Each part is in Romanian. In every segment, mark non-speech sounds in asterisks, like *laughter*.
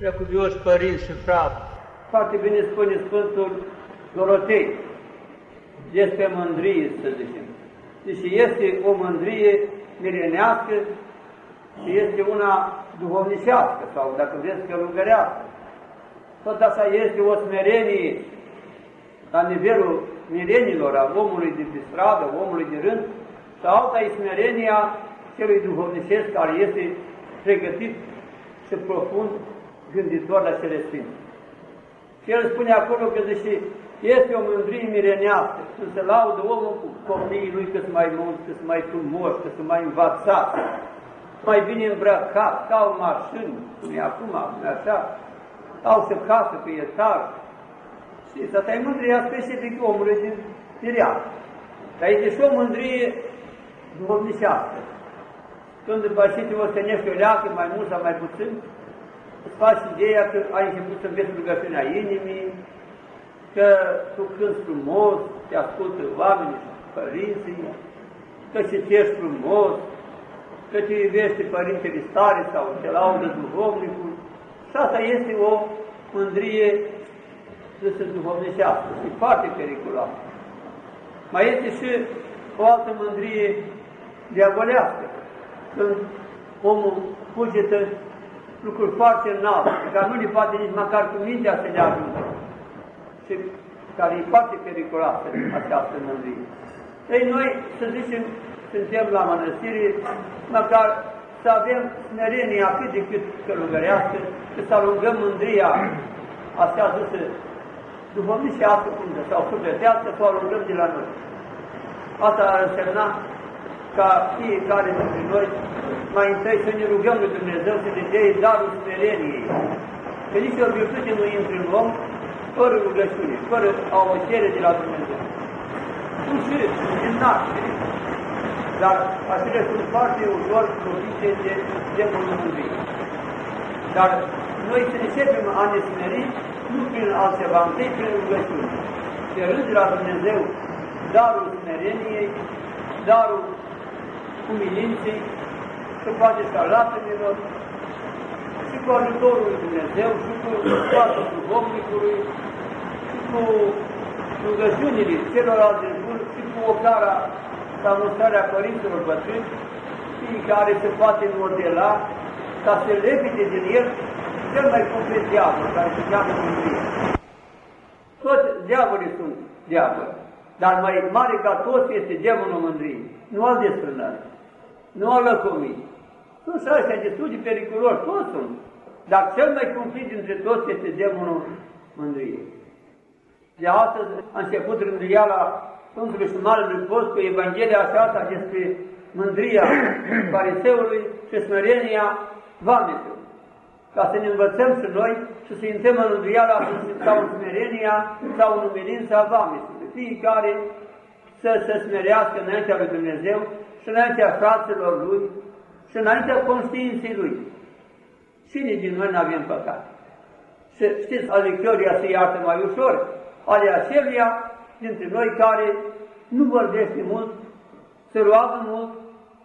Preacuvioși părinți și frate, Foarte bine spune Sfântul Dorotei despre mândrie, să zicem. Deci este o mândrie mirenească și este una duhovnicească sau, dacă vreți, călugărească. Tot asta este o smerenie la nivelul mirenilor, a omului de pe stradă, omului de rând, sau alta e smerenia celui duhovnicesc care este pregătit și profund gânditor la cele sfinte. Și el spune acolo că deși este o mândrie mirenească, să se laudă omul cu copiii lui că sunt mai mulți, că sunt mai frumoși, că sunt mai învățați, mai bine îmbrăcat, ca o mașină, cum e acum, cum e așa, au să casă pe etaj. Și asta e mândria specifică omului din, din Dar este și o mândrie duhovnicească. Când după ce te ostenești o leacă, mai mult sau mai puțin, îți faci ideea că ai început să înveți rugăciunea inimii, că tu cânti frumos, te ascultă oamenii, părinții, că citești frumos, că te iubește Părintele Stare sau te laudă duhovnicul. Și asta este o mândrie zisă duhovnicească și foarte periculoasă. Mai este și o altă mândrie diavolească, când omul cugetă lucruri foarte înalte, pe care nu le poate nici măcar cu mintea să le ajungă și care e foarte periculoasă această mândrie. Ei, noi, să zicem, suntem la mănăstire, măcar să avem smerenia cât de cât călugărească și să alungăm mândria așa zisă duhovnicească, cum de, sau sufletească, să o alungăm de la noi. Asta ar însemna ca fiecare dintre noi mai întâi să ne rugăm lui Dumnezeu să ne dea darul smereniei. Că nici o virtute nu intră în om fără rugăciune, fără a o cere de la Dumnezeu. Nu și în naștere. Dar acele sunt foarte ușor lovite de demonul mândrii. Dar noi să începem a ne smeri nu prin altceva, întâi prin rugăciune. Cerând de la Dumnezeu darul smereniei, darul umilinței, să poate să lacrimelor, și cu ajutorul lui Dumnezeu, și cu toată duhovnicului, și cu rugăciunile celorlalți bun, și cu ocara sau mustrarea părinților bătrâni, fiecare se poate modela ca să levite din el cel mai complet diavol, care se cheamă mândrie. Toți diavolii sunt diavoli, dar mai mare ca toți este demonul mândriei, nu al desfrânării, nu al lăcomii. Sunt și ăștia destul de periculoși, toți sunt. Dar cel mai cumplit dintre toți este demonul mândriei. De astăzi a început rânduiala Sfântului și Marelui Post cu Evanghelia aceasta despre mândria *clears throat* fariseului și smerenia vametului. Ca să ne învățăm și noi și să intrăm în rânduiala sau în smerenia sau în umilința vametului. Fiecare să se smerească înaintea lui Dumnezeu și înaintea fraților lui și înaintea conștiinței lui. Cine din noi nu avem păcat? Și știți, alicioria se iartă mai ușor, ale aceluia dintre noi care nu vorbește mult, se roagă mult,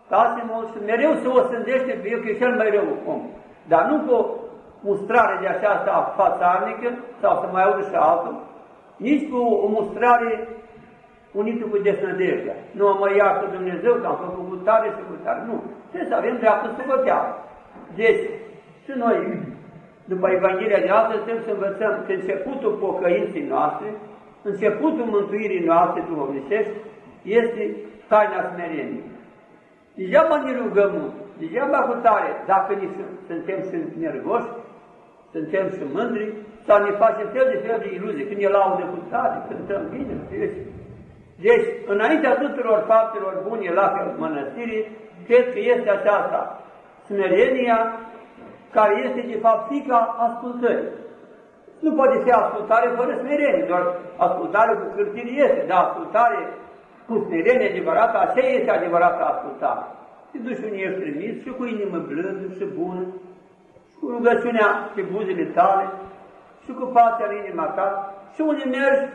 tace mult și mereu se osândește pe eu că e cel mai rău om. Dar nu cu mustrare de aceasta fațarnică sau să mai audă și altul, nici cu o mustrare unită cu desnădejdea. Nu mă iartă Dumnezeu că am făcut cu tare și cu tare. Nu. Trebuie să avem dreaptă sufăteală. Deci, și noi, după Evanghelia de astăzi, trebuie să învățăm că începutul pocăinței noastre, începutul mântuirii noastre duhovnicești, este taina smereniei. Degeaba ne rugăm mult, degeaba cu tare, dacă ne, suntem și nervoși, suntem și mândri, sau ne facem fel de fel de iluzii, când e laudă cu tare, cântăm bine, știți? Deci, înaintea tuturor faptelor bune la mănăstirii, cred că este aceasta, smerenia care este de fapt fica ascultării. Nu poate fi ascultare fără smerenie, doar ascultare cu cârtire este, dar ascultare cu smerenie adevărată, așa este adevărată ascultare. Te duci unde ești trimis și cu inimă blândă și bună, și cu rugăciunea pe buzele tale, și cu pacea în inima ta, și unde mergi,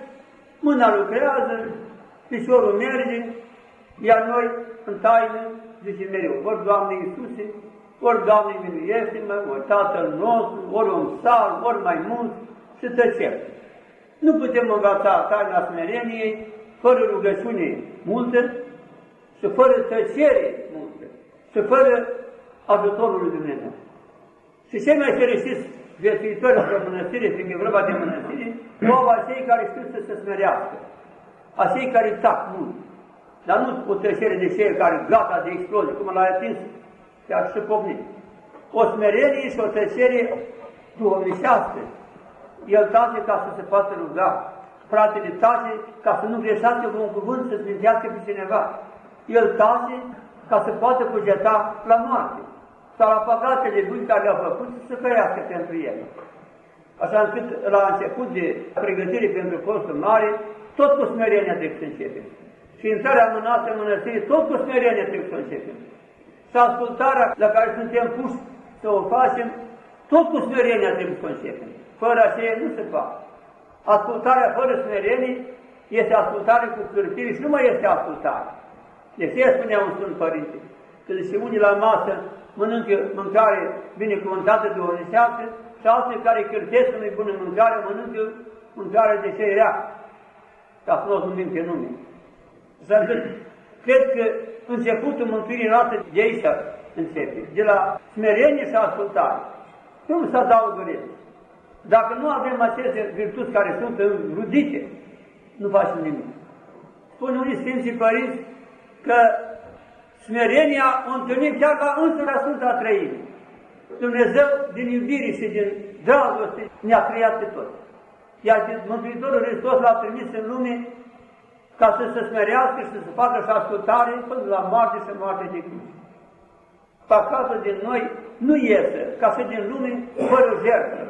mâna lucrează, piciorul merge, iar noi, în taină, zicem mereu, vor Doamne Iisuse, ori Doamne miluiește-mă, ori Tatăl nostru, ori un psalm, ori mai mult, și tăcem. Nu putem învăța taina smereniei fără rugăciune multă și fără tăcere multă și fără ajutorul lui Dumnezeu. Și cei mai fericiți viețuitori într-o mănăstire, fiindcă e vorba de mănăstire, nu au acei care știu să se smerească, acei care tac mult, dar nu o tăcere de cei care gata de explozie, cum l-a atins chiar și pocnit. O smerenie și o tăcere duhovnicească. El tace ca să se poată ruga. Fratele tace ca să nu greșească cu un cuvânt să smintească pe cineva. El tace ca să poată cugeta la moarte sau la păcatele lui care le-au făcut să căiască pentru el. Așa încât la început de pregătire pentru postul mare, tot cu smerenia trebuie să începem. Și intrarea mânată în mănăstire, tot cu smerenia trebuie să începem. Și ascultarea la care suntem puși să o facem, tot cu smerenia trebuie să începem. Fără aceea nu se poate. Ascultarea fără smerenie este ascultare cu cârtire și nu mai este ascultare. De ce spunea un Sfânt Părinte? Că zice, unii la masă mănâncă mâncare binecuvântată de onisească și alții care cârtesc nu bună mâncare, mănâncă mâncare de ce rea, ca să nu o numim pe nume. Cred că începutul mântuirii noastre de aici începe, de la smerenie și ascultare. Nu să adaugă rest. Dacă nu avem aceste virtuți care sunt înrudite, nu facem nimic. Spune unii Sfinții Părinți că smerenia o întâlnim chiar la însurea Sfânta Trăire. Dumnezeu, din iubire și din dragoste, ne-a creat pe toți. Iar Mântuitorul Hristos l-a trimis în lume ca să se smerească și să se facă și ascultare până la moarte și moarte de cruce. Păcatul din noi nu iese, ca să din lume, fără jertfă.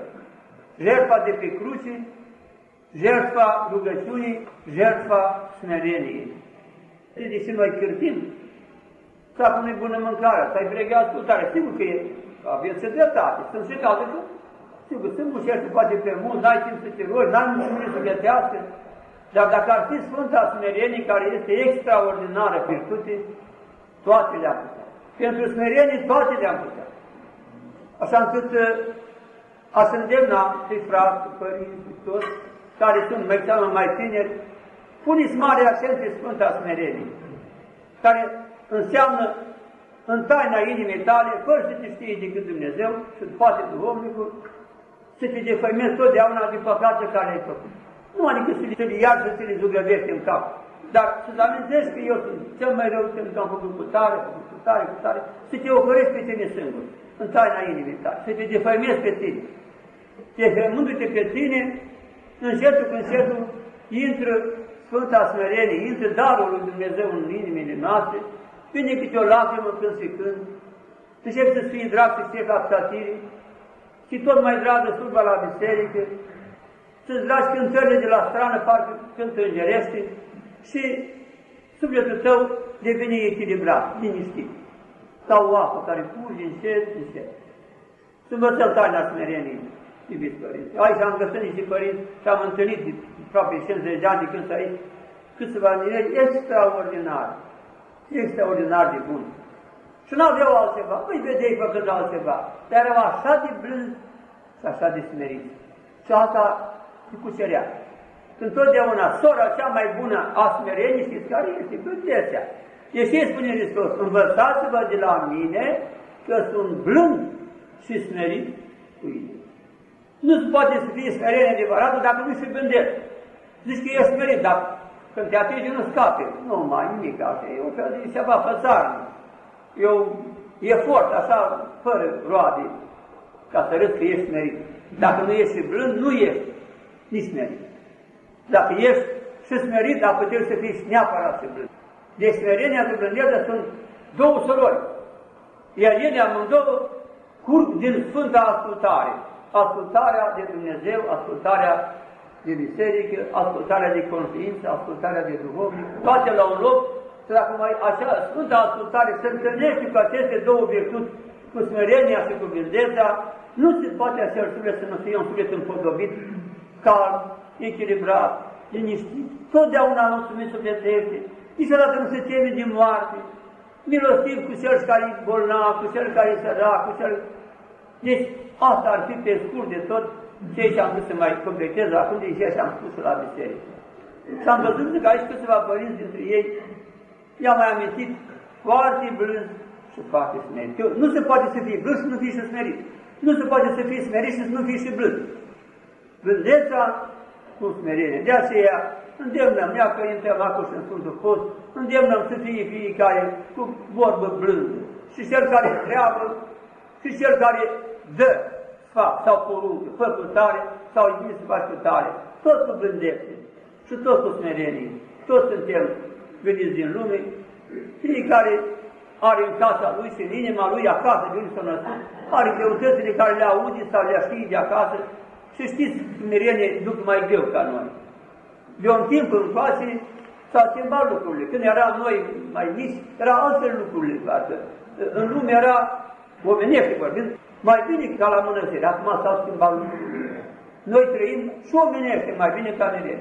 Jertfa de pe cruce, jertfa rugăciunii, jertfa smereniei. ce noi cârtim, să acum e bună mâncare, să ai breghe ascultare. Sigur că e, aveți dreptate, sunt și cazuri că, sigur, sunt bușești poate pe mult, n-ai timp să te rogi, n-ai mulțumire să gătească, dar dacă ar fi Sfânta Smerenie, care este extraordinară virtute, toate le-am putea. Pentru smerenie toate le-am putea. Așa încât uh, aș îndemna pe frați, părinți, toți, care sunt mai seamă mai tineri, puneți mare accent pe Sfânta Smerenie, care înseamnă în taina inimii tale, fără să te știe decât Dumnezeu și poate duhovnicul, să te defăimezi totdeauna din păcate care ai făcut. Nu adică să le iar, să le zugrăvești în cap. Dar să-ți amintești că eu sunt cel mai rău, că am făcut cu tare, făcut cu tare, cu tare, să te ocărești pe tine singur, în taina inimii tale, să te defăimezi pe tine. Defăimându-te pe tine, încetul cu încetul, intră Sfânta Smerenie, intră darul lui Dumnezeu în inimile noastre, vine câte o lacrimă când se când, începi să fii drag să fie ca și tot mai dragă slujba la biserică, să-ți lași cântările de la strană, parcă cântă îngerește, și sufletul tău devine echilibrat, liniștit. Sau o apă care curge încet, încet. Să învățăm taina smereniei, iubiți părinți. Aici am găsit niște părinți și am întâlnit de aproape 50 de ani de când sunt aici, câțiva mineri extraordinar, extraordinar de bun. Și nu aveau altceva, îi vedeai făcând altceva, dar erau așa de blând și așa de smeriți. Și asta și cucerea. Întotdeauna sora cea mai bună a smereniei, știți care este? Plătețea. De ce spune Hristos? Învățați-vă de la mine că sunt blând și smerit cu inima. Nu se poate să fie smerenie adevărată dacă nu se gândesc. Zici că e smerit, dar când te atinge nu scape. Nu mai nimic, așa e un fel de ceva fățarnic. E un efort, așa, fără roade, ca să râzi că ești smerit. Dacă nu ești blând, nu ești nici smerit. Dacă ești și smerit, dar puteți să fii neapărat și blând. Deci smerenia și blândează sunt două surori. Iar ele amândouă curg din Sfânta Ascultare. Ascultarea de Dumnezeu, ascultarea de biserică, ascultarea de conștiință, ascultarea de duhovnic, toate la un loc, și dacă mai așa Sfânta Ascultare se întâlnește cu aceste două virtuți, cu smerenia și cu blândețea, nu se poate așa suflet să nu fie un suflet împodobit, calm, echilibrat, liniștit, totdeauna mulțumit sufletește, niciodată nu se teme din moarte, milostiv cu cel care e bolnav, cu cel care e sărac, cu cel... Deci, asta ar fi pe scurt de tot ce ce am vrut să mai completez acum de ceea ce am spus la biserică. Și am văzut că aici câțiva părinți dintre ei i-am mai amintit foarte blând și foarte smerit. Nu se poate să fie blând și nu fie și smerit. Nu se poate să fie smerit și să nu fie și blând. Blândeța cu smerenie. De aceea îndemnăm, nea Părinte Macu și în Sfântul Post, îndemnăm să fie fiecare cu vorbă blândă. Și cel care întreabă, și cel care dă fac sau poruncă, fă cu tare, sau îi bine să faci cu tare. Tot cu blândețe și tot cu smerenie. Toți suntem veniți din lume, fiecare are în casa lui și în inima lui acasă, de unde s-a născut, are greutățile care le aude sau le știe de acasă și știți, smerenie duc mai greu ca noi. De un timp încoace s-au schimbat lucrurile. Când eram noi mai mici, era altfel lucrurile, parcă. În lume era omenește vorbind, mai bine ca la mănăstire. Acum s-au schimbat lucrurile. Noi trăim și omenește mai bine ca mereu.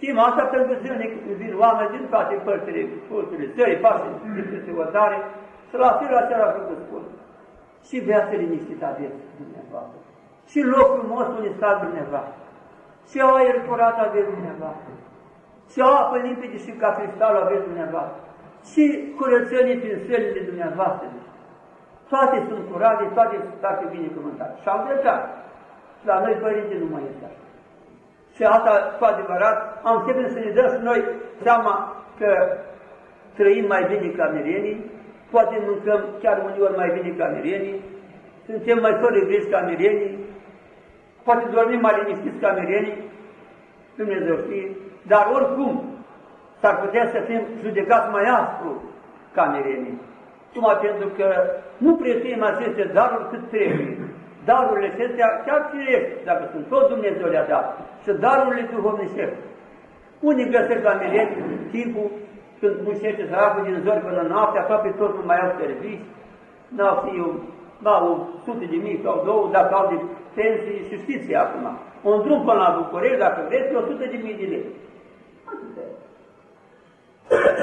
Știm asta pentru că zilnic vin oameni din toate părțile, părțile țării, pași din câte văzare, să la felul acela făcut spun. Și viață liniștită aveți dumneavoastră. Și loc frumos unde stați dumneavoastră. Și aer curat aveți dumneavoastră. Și apă limpede și ca cristal aveți dumneavoastră. Și curățenie prin sălile dumneavoastră. Toate sunt curate, toate sunt foarte bine cuvântate. Și am dreptate. Și la noi părinții nu mai este așa. Și asta, cu adevărat, am început să ne dăm și noi seama că trăim mai bine ca mirenii, poate mâncăm chiar uneori mai bine ca mirenii, suntem mai fără griji ca mirenii, poate dormim mai liniștiți ca mirenii, Dumnezeu știe, dar oricum s-ar putea să fim judecați mai aspru ca mirenii. Tocmai pentru că nu prețuim aceste daruri cât trebuie. Darurile acestea chiar firești, dacă sunt tot Dumnezeu le-a dat, și darurile duhovnicești. Unii găsesc la mileni timpul când muncește săracul din zori până noapte, aproape tot nu mai au servici, n-au fiu, n-au sute de mii sau două, dacă au de pensii și știți acum. Un drum până la București, dacă vreți, 100 de mii de lei.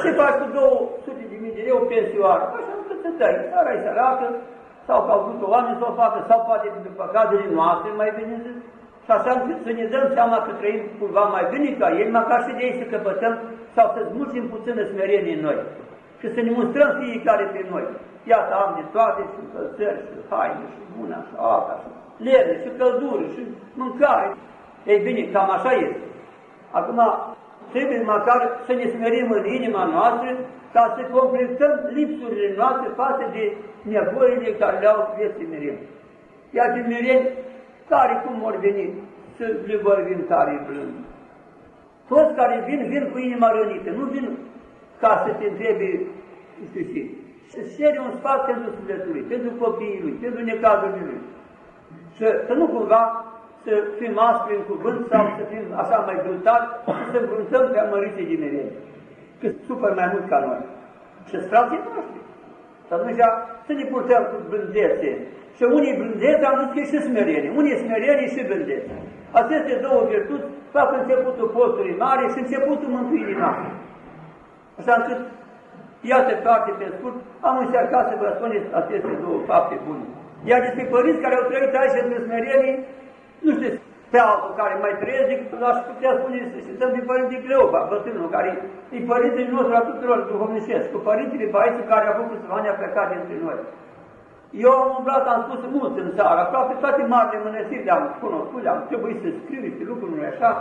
Ce faci cu 200 de mii de lei o pensioară? Așa nu să dai, dar ai săracă, sau că au vrut oameni să o facă, sau poate din păcatele noastre, mai bine zis, și așa încât să ne dăm seama că trăim cumva mai bine ca ei, măcar și de ei să căpătăm sau să smulțim puțină smerenie în noi și să ne mustrăm fiecare pe noi. Iată, am de toate, și încălțări, și haine, și una, și alta, și lere, și căldură, și mâncare. Ei bine, cam așa este. Acum, trebuie măcar să ne smerim în inima noastră ca să completăm lipsurile noastre față de nevoile care le-au vieții mereu. Iar de mereu, care cum vor veni să le vorbim tare blând. Toți care vin, vin cu inima rănită, nu vin ca să te întrebe, știu ce, să cere un sfat pentru sufletul lui, pentru copiii lui, pentru necazurile lui. Și să nu cumva să fim aspri în cuvânt sau să fim așa mai brutali, să înfruntăm pe amărițe de mereu, că supăr mai mult ca noi. Și frații noștri. Și atunci să ne purtăm cu blândețe. Și unii blândețe am zis că e și smerenie. Unii smerenie și blândețe. Aceste două virtuți fac începutul postului mare și începutul mântuirii noastre. Așa încât, iată parte pe scurt, am încercat să vă spuneți aceste două fapte bune. Iar despre părinți care au trăit aici în smerenie, nu știu pe altul care mai trăiesc, l-aș putea spune să cităm din Părintele Cleopa, bătrânul, care e părintele nostru a tuturor duhovnicesc, cu părintele Paisu care a avut câțiva ani a plecat dintre noi. Eu am umblat, am spus mult în țară, aproape toate marile mănăstiri le-am cunoscut, le-am trebuit să scriu niște lucruri așa,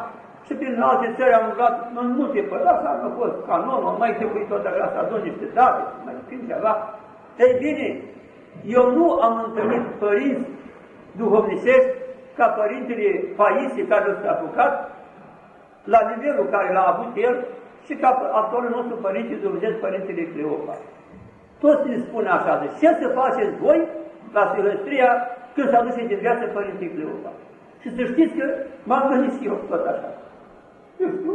și prin alte țări am umblat în multe părți, asta nu a fost canon, am mai trebuit tot așa să adun niște date, să mai scrie ceva. Ei bine, eu nu am întâlnit părinți duhovnicești ca părintele Paisie care s-a apucat, la nivelul care l-a avut el, și ca actualul nostru părinte Dumnezeu, Părintele Cleopa. Toți îmi spun așa, de ce să faceți voi la Silăstria când s-a dus din viață Părintele Cleopa? Și să știți că m-am gândit și eu tot așa. Eu știu,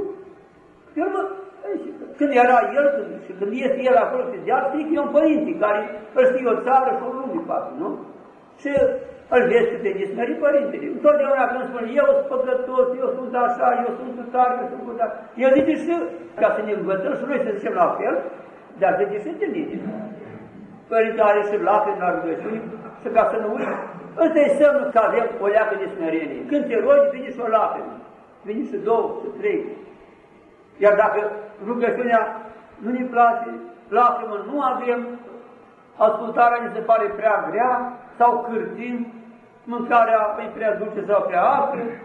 el mă, când era el, când, și când este el acolo pe deal, știi că e un părinte care îl știe o țară și o lume, poate, nu? Și îl vezi pe dismeri părintele. Întotdeauna când spune, eu sunt păcătos, eu sunt așa, eu sunt tare, eu sunt cu El zice și ca să ne învățăm și noi să zicem la fel, dar de și întâlnite. Părinte are și lacrimi la rugăciuni și ca să nu uiți. Ăsta e semnul că avem o leacă de smerenie. Când te rogi, vine și o lacrimă. Vine și două, și trei. Iar dacă rugăciunea nu ne place, lacrimă nu avem, ascultarea ne se pare prea grea sau cârtim, mâncarea e prea dulce sau prea aspre,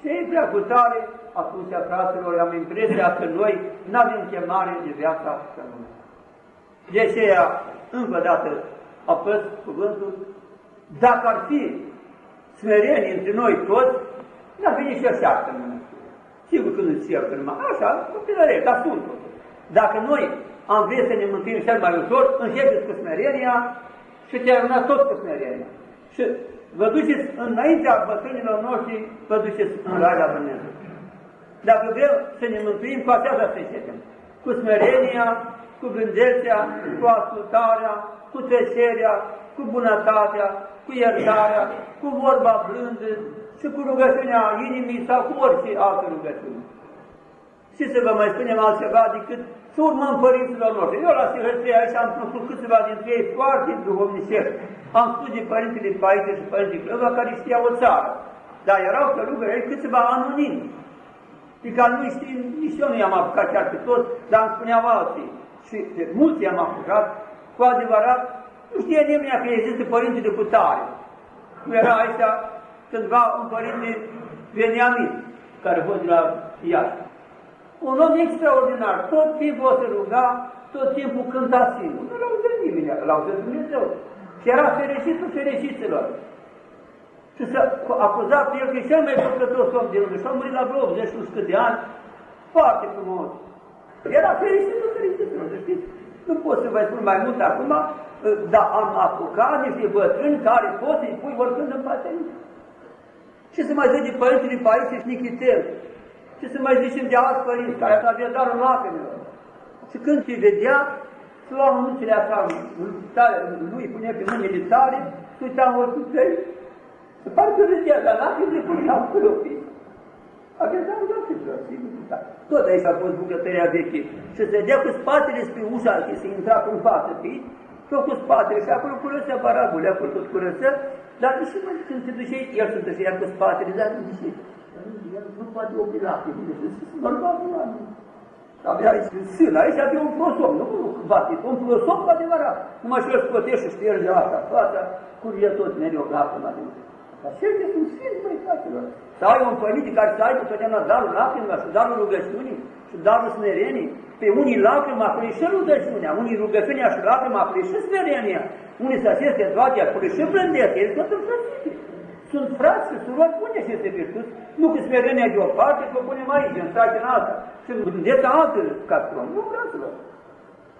și e prea cutare, atunci, fraților, am impresia că noi nu avem chemare de viața pământ. De aceea, încă o dată, apăs cuvântul, dacă ar fi smereni între noi toți, n-ar fi nici o șartă în Sigur că nu știu numai așa, copilărie, dar sunt Dacă noi am vrea să ne mântuim cel mai ușor, începeți cu smerenia și terminați tot cu smerenia. Și vă duceți înaintea bătrânilor noștri, vă duceți în Raia Dumnezeu. Dacă vrem să ne mântuim, cu aceasta să începem. Cu smerenia, cu gândețea, cu ascultarea, cu trecerea, cu bunătatea, cu iertarea, cu vorba blândă și cu rugăciunea inimii sau cu orice altă rugăciune. Și să vă mai spunem altceva decât să urmăm părinților noștri. Eu la Sihăstrie aici am spus câțiva dintre ei foarte duhovnicești. Am spus de părintele Paice și părintele Clăva care știa o țară. Dar erau călugări câțiva anonimi. Și ca nu știm, nici eu nu i-am apucat chiar pe toți, dar îmi spuneau alții. Și de mulți i-am apucat, cu adevărat, nu știe nimeni că există părinte de putare. Nu era aici cândva un părinte Veniamin, care a fost de la Iași. Un om extraordinar, tot timpul o să ruga, tot timpul cânta singur. Nu l-au zis nimeni, l-au zis Dumnezeu. Și era fericitul fericiților. Și să acuza pe el că e cel mai păcătos om de lume. Și a murit la vreo 80 de ani, foarte frumos. Era fericitul fericiților, să știți. Nu pot să vă spun mai mult acum, dar am apucat niște bătrâni care pot să-i pui oricând în patent. Ce să mai zice părintele Paisie și Nichitel? Ce să mai zicem de alți părinți care avea darul lacrimilor? Și când te vedea, să lua mânuțele așa, lui punea pe mâinile tale, și uita în ochii tăi, se pare că vedea, dar lacrimile puneau pe ochii. Avea darul lacrimilor, sigur da. Tot aici a fost bucătăria veche. Și se dea cu spatele spre ușa și se intra în față, știi? tot cu spatele și acolo curățea baragul, acolo tot curăță, dar și mă, când se duce, el se duce cu spatele, dar nu zice, el nu poate opri lacrimile, se bărbatul la Abia aici, în sână, aici avea un prosop, nu un batit, un prosop cu adevărat. Numai și el scotește și șterge asta, fața, curge tot mereu lacrima din Dar ce sunt sfinți, băi, fraților. Să ai un părinte care să aibă totdeauna darul lacrimilor și darul rugăciunii și darul smerenii. Pe unii lacrima, acolo și rugăciunea, unii rugăciunea și lacrima, acolo și smerenia. Unii să aceste toate, acolo și blândețe, el tot înfrățite. Sunt frați și surori bune aceste virtuți, nu că smerenia de o parte, că o punem aici, în state în alta. Și blândeța altă capitol. Nu, fraților.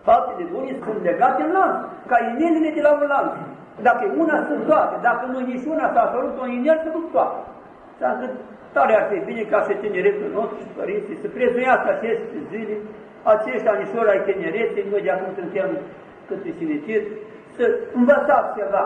Faptele bune sunt legate în lanț, ca inelele de la un lanț. Dacă una sunt toate, dacă nu nici una s-a apărut o inel, să toate. Și am zis, tare ar fi bine ca și tineretul nostru și părinții să prezuiască aceste zile, acești anișori ai tinereței, noi de acum suntem câte cimitir, să învățați ceva.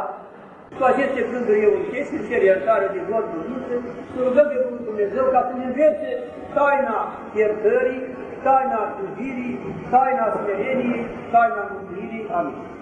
Cu aceste gânduri eu închei și cer iertare de vor bunință, să rugăm pe Bunul Dumnezeu ca să ne învețe taina iertării, taina iubirii, taina smereniei, taina mântuirii. Amin.